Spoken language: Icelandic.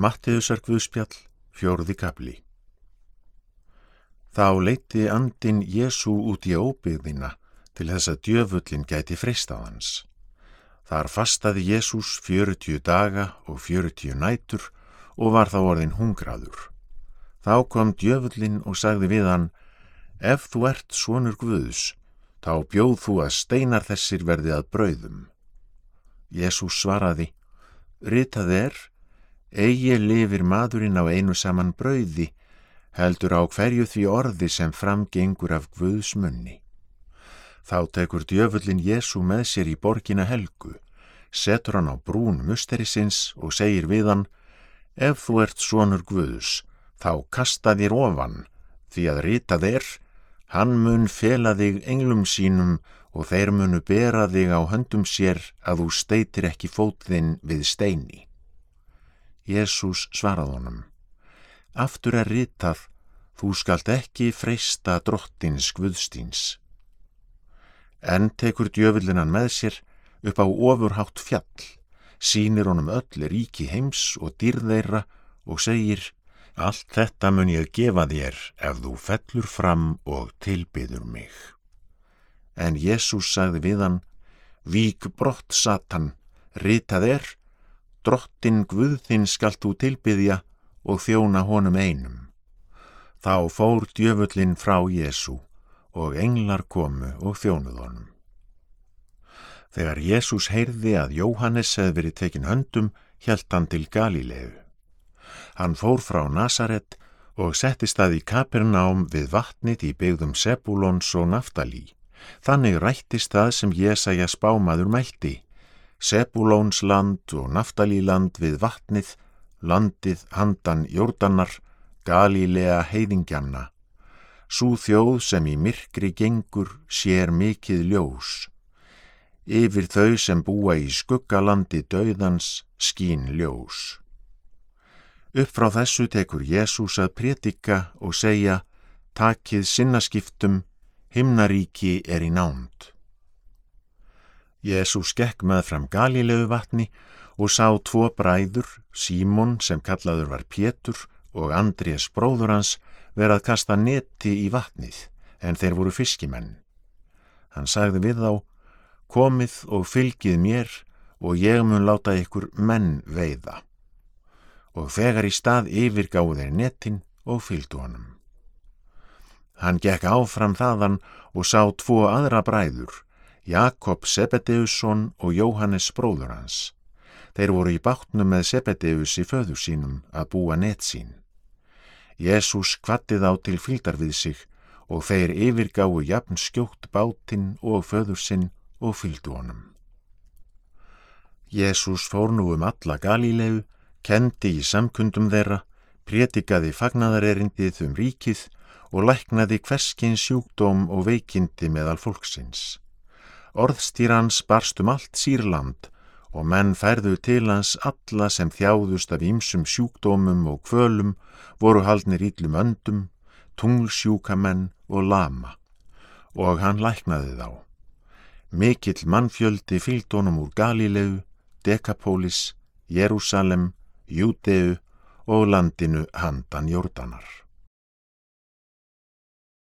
Mattiðusar Guðspjall, fjórði kapli. Þá leiti andin Jésu út í óbyggðina til þess að djöfullin gæti frist á hans. Þar fastaði Jésús fjörutíu daga og fjörutíu nætur og var þá orðin hungraður. Þá kom djöfullin og sagði við hann, ef þú ert svonur Guðs, þá bjóð þú að steinar þessir verði að brauðum. Jésús svaraði, ritað er, eigi lifir maðurinn á einu saman brauði, heldur á hverju því orði sem framgengur af Guðs munni. Þá tekur djöfullin Jésu með sér í borgina helgu, setur hann á brún musterisins og segir við hann, ef þú ert sonur Guðs, þá kasta þér ofan, því að ritað er, hann mun fela þig englum sínum og þeir munu bera þig á höndum sér að þú steitir ekki fótðinn við steini. Jésús svarað honum, aftur er ritað, þú skalt ekki freista drottins Guðstíns. En tekur djöfullinan með sér upp á ofurhátt fjall, sínir honum öll ríki heims og dýrðeira og segir, allt þetta mun ég gefa þér ef þú fellur fram og tilbyður mig. En Jésús sagði við hann, vík brott Satan, ritað er, drottin Guðþinn skalt þú tilbyðja og þjóna honum einum. Þá fór djöfullin frá Jésu og englar komu og þjónuð honum. Þegar Jésús heyrði að Jóhannes hefði verið tekin höndum, hjælt hann til Galilegu. Hann fór frá Nazaret og settist að í Kapernám við vatnit í byggðum Sebulons og Naftalí. Þannig rættist það sem Jésaja spámaður mælti. Sebulónsland og Naftalíland við vatnið, landið handan Jórdanar, Galilea heiðingjanna. Sú þjóð sem í myrkri gengur sér mikið ljós. Yfir þau sem búa í skuggalandi döðans skín ljós. Upp frá þessu tekur Jésús að prétika og segja, takið sinnaskiptum, himnaríki er í nánd. Jésús gekk með fram Galilegu vatni og sá tvo bræður, Símon sem kallaður var Pétur og Andrés bróður hans, verið að kasta neti í vatnið, en þeir voru fiskimenn. Hann sagði við þá, komið og fylgið mér og ég mun láta ykkur menn veiða. Og þegar í stað yfirgáðu þeir netin og fylgdu honum. Hann gekk áfram þaðan og sá tvo aðra bræður, Jakob Sebedeusson og Jóhannes bróður hans. Þeir voru í bátnum með Sebedeus í föður sínum að búa net sín. Jésús kvattið á til fylgdar við sig og þeir yfirgáu jafn skjótt bátinn og föður sinn og fylgdu honum. Jésús fór nú um alla Galílegu, kendi í samkundum þeirra, prétikaði fagnadar-erindið um ríkið og læknaði hverskinn sjúkdóm og veikindi meðal fólksins. Orðstýr hans barst um allt Sýrland og menn færðu til hans alla sem þjáðust af ýmsum sjúkdómum og kvölum voru haldnir íllum öndum, tunglsjúkamenn og lama og hann læknaði þá. Mikill mannfjöldi fylgdónum úr Galilegu, Dekapólis, Jérúsalem, Júteu og landinu handan Jórdanar.